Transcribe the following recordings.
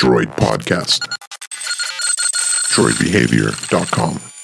Droid Podcast. DroidBehavior.com.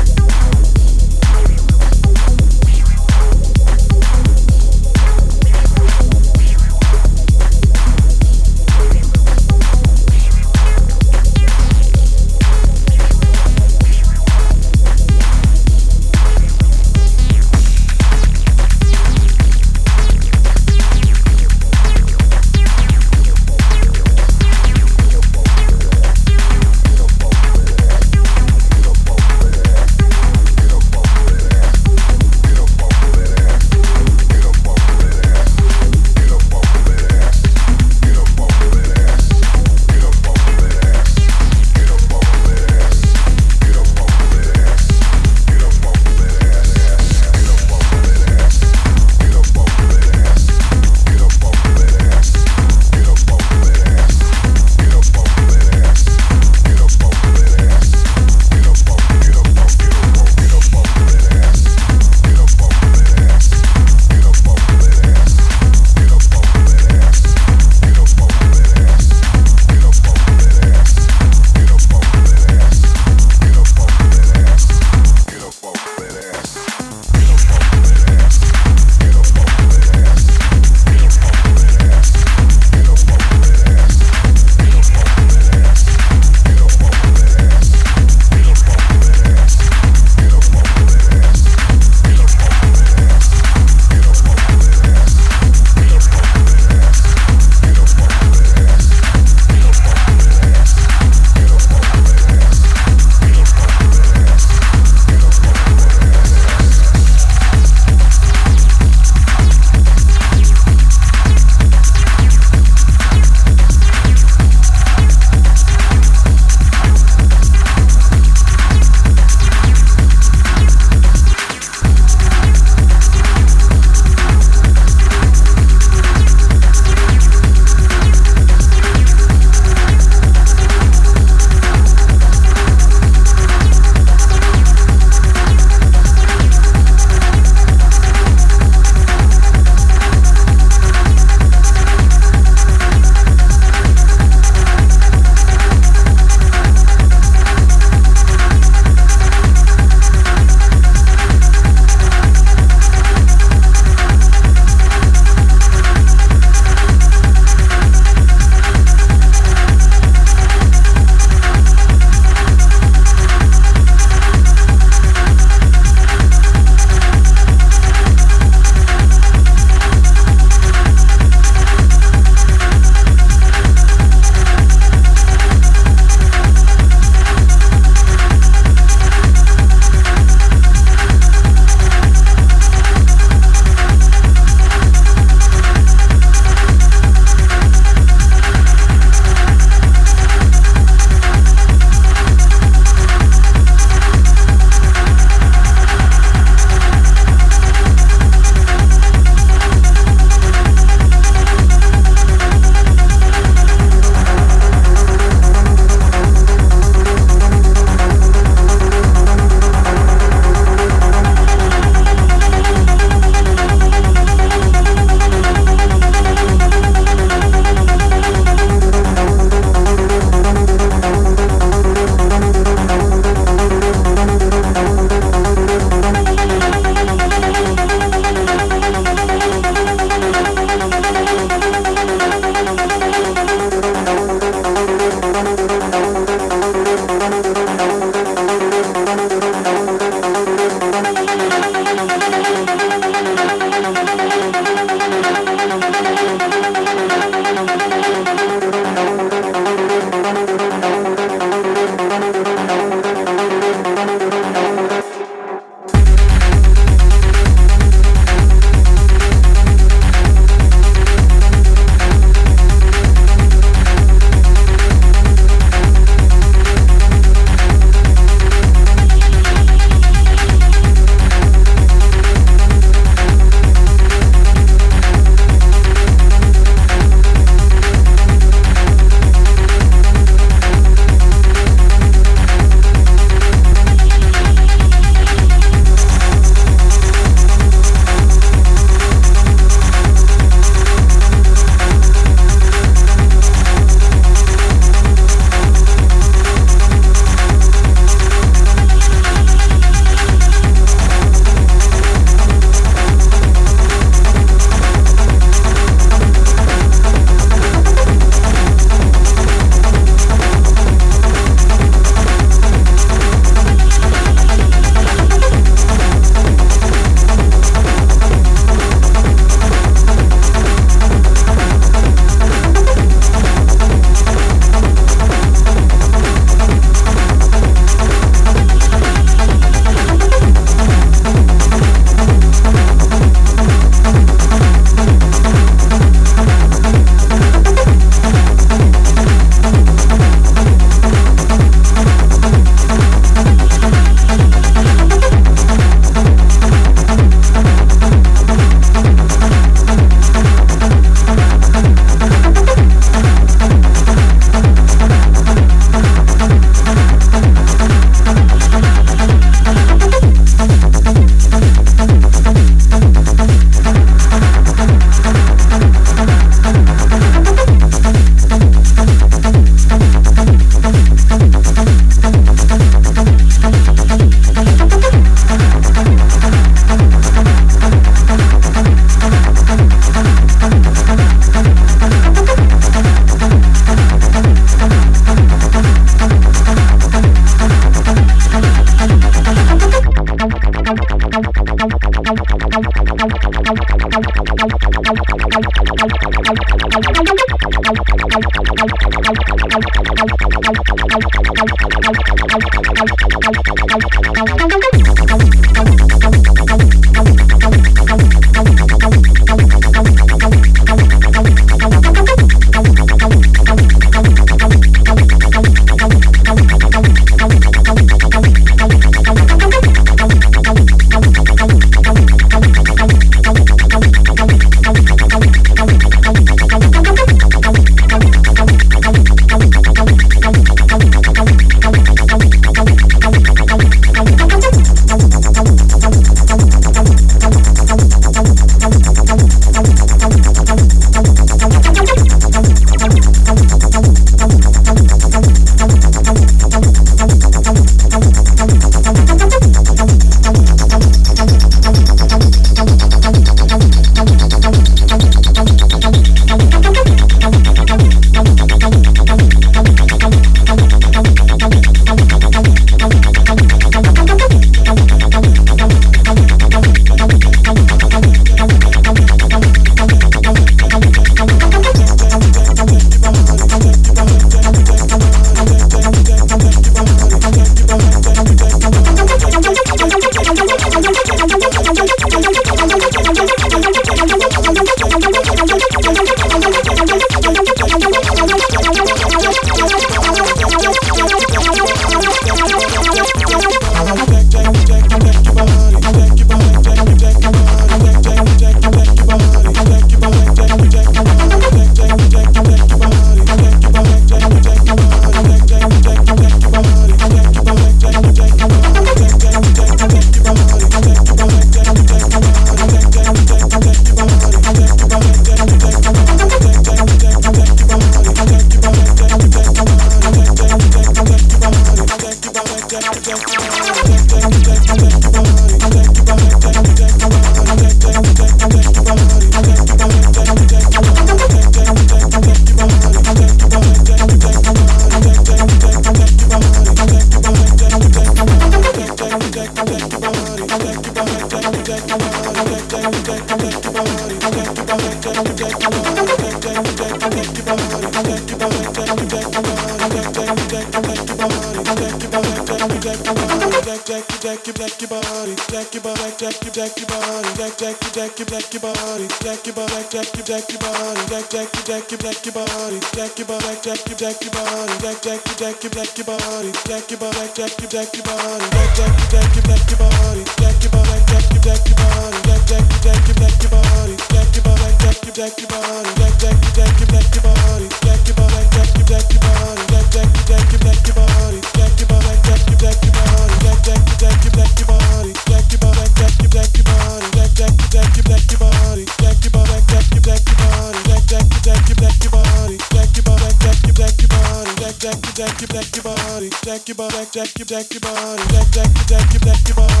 jack your butt, jack your jack your body, jack jack your jack your jack your body.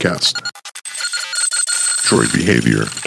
podcast. Droid behavior.